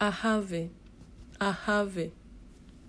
ahave, ahave.